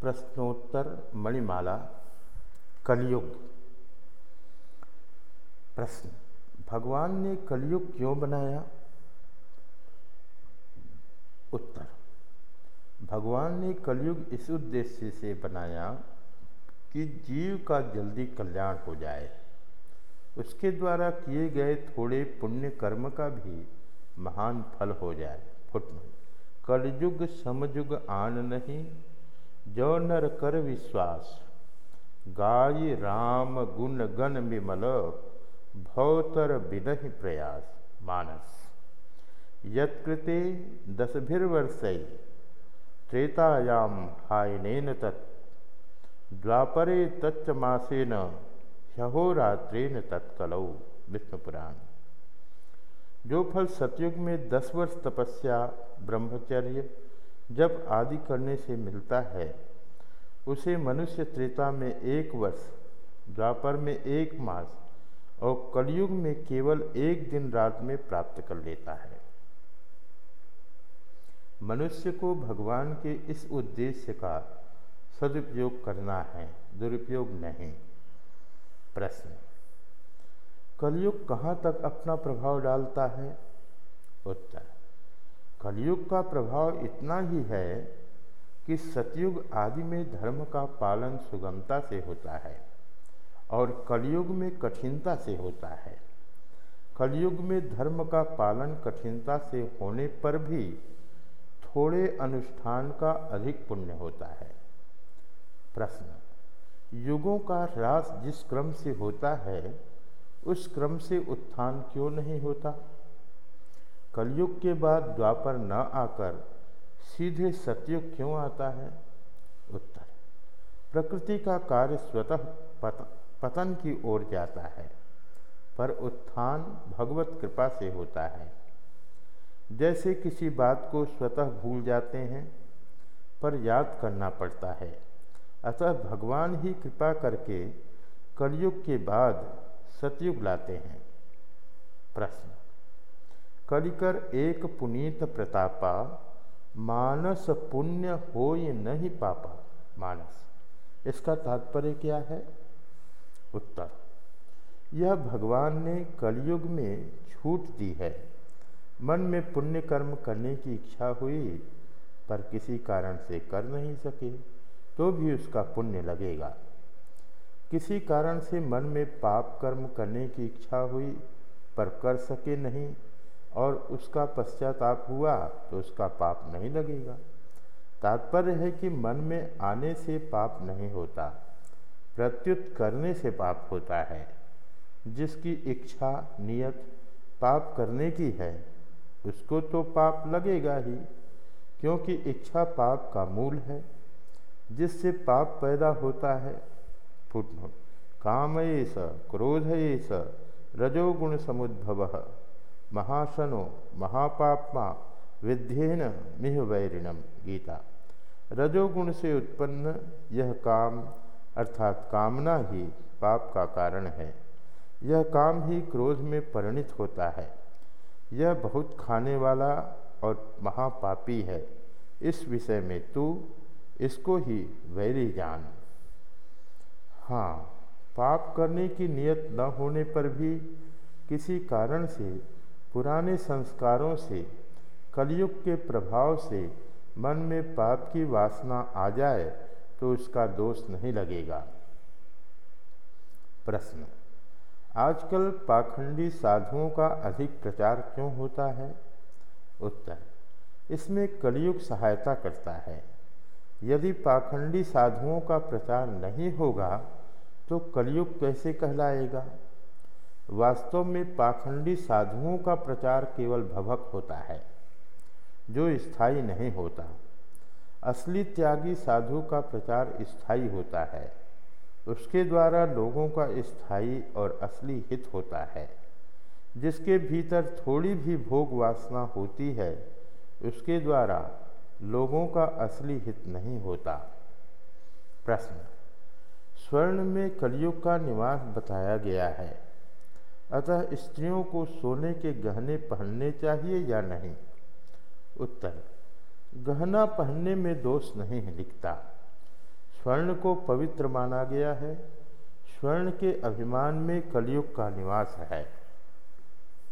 प्रश्नोत्तर मणिमाला, कलयुग। प्रश्न, भगवान ने कलयुग क्यों बनाया? उत्तर, भगवान ने कलयुग इस उद्देश्य से बनाया कि जीव का जल्दी कल्याण हो जाए। उसके द्वारा किए गए थोड़े पुण्य कर्म का भी महान फल हो जाए। फुटन कलयुग समयुग आन नहीं जो नर कर विश्वास। गाय राम गुण गण विमल, भौतर बिनहि प्रयास, मानस। यत्कृते दशभिर्वर्ष त्रेतायाम हायनेन तत्। द्वापरे तच्च मासेन ह्यहोरात्रेन तत्कलौ विष्णुपुराण जो फल सतयुग में दस वर्ष तपस्या, ब्रह्मचर्य जब आदि करने से मिलता है, उसे मनुष्य त्रेता में एक वर्ष, द्वापर में एक मास और कलयुग में केवल एक दिन रात में प्राप्त कर लेता है। मनुष्य को भगवान के इस उद्देश्य का सदुपयोग करना है, दुरुपयोग नहीं। प्रश्न, कलयुग कहाँ तक अपना प्रभाव डालता है? कलयुग का प्रभाव इतना ही है कि सतयुग आदि में धर्म का पालन सुगमता से होता है और कलयुग में कठिनता से होता है। कलयुग में धर्म का पालन कठिनता से होने पर भी थोड़े अनुष्ठान का अधिक पुण्य होता है। प्रश्न, युगों का ह्रास जिस क्रम से होता है, उस क्रम से उत्थान क्यों नहीं होता? कलयुग के बाद द्वापर न आकर सीधे सतयुग क्यों आता है? उत्तर प्रकृति का कार्य स्वतः पत, पतन की ओर जाता है पर उत्थान भगवत कृपा से होता है। जैसे किसी बात को स्वतः भूल जाते हैं पर याद करना पड़ता है। अतः भगवान ही कृपा करके कलयुग के बाद सतयुग लाते हैं। प्रश्न कलिकर एक पुनीत प्रतापा, मानस पुण्य हो ये नहीं पापा। मानस, इसका तात्पर्य क्या है? उत्तर, यह भगवान ने कलयुग में छूट दी है। मन में पुण्य कर्म करने की इच्छा हुई, पर किसी कारण से कर नहीं सके तो भी उसका पुण्य लगेगा। किसी कारण से मन में पाप कर्म करने की इच्छा हुई, पर कर सके नहीं और उसका पश्चाताप हुआ तो उसका पाप नहीं लगेगा। तात्पर्य है कि मन में आने से पाप नहीं होता, प्रत्युत करने से पाप होता है। जिसकी इच्छा, नियत पाप करने की है, उसको तो पाप लगेगा ही, क्योंकि इच्छा पाप का मूल है। जिससे पाप पैदा होता है फुटनोट काम ये स क्रोध ये स, रजोगुण समुद्भव। महाशनो महापापमा विध्येन मिह वैरिणम गीता। रजोगुण से उत्पन्न यह काम, अर्थात कामना ही पाप का कारण है। यह काम ही क्रोध में परिणित होता है। यह बहुत खाने वाला और महापापी है। इस विषय में तू इसको ही वैरी जान। हाँ पाप करने की नियत न होने पर भी किसी कारण से पुराने संस्कारों से, कलयुग के प्रभाव से मन में पाप की वासना आ जाए तो उसका दोष नहीं लगेगा। प्रश्न, आजकल पाखंडी साधुओं का अधिक प्रचार क्यों होता है? उत्तर, इसमें कलयुग सहायता करता है। यदि पाखंडी साधुओं का प्रचार नहीं होगा तो कलयुग कैसे कहलाएगा? वास्तव में पाखंडी साधुओं का प्रचार केवल भवक होता है, जो स्थायी नहीं होता। असली त्यागी साधु का प्रचार स्थायी होता है। उसके द्वारा लोगों का स्थायी और असली हित होता है। जिसके भीतर थोड़ी भी भोग वासना होती है, उसके द्वारा लोगों का असली हित नहीं होता। प्रश्न। स्वर्ण में कलयुग का निवास बताया गया है। अतः स्त्रियों को सोने के गहने पहनने चाहिए या नहीं? उत्तर, गहना पहनने में दोष नहीं है लिखता। स्वर्ण को पवित्र माना गया है। स्वर्ण के अभिमान में कलयुग का निवास है।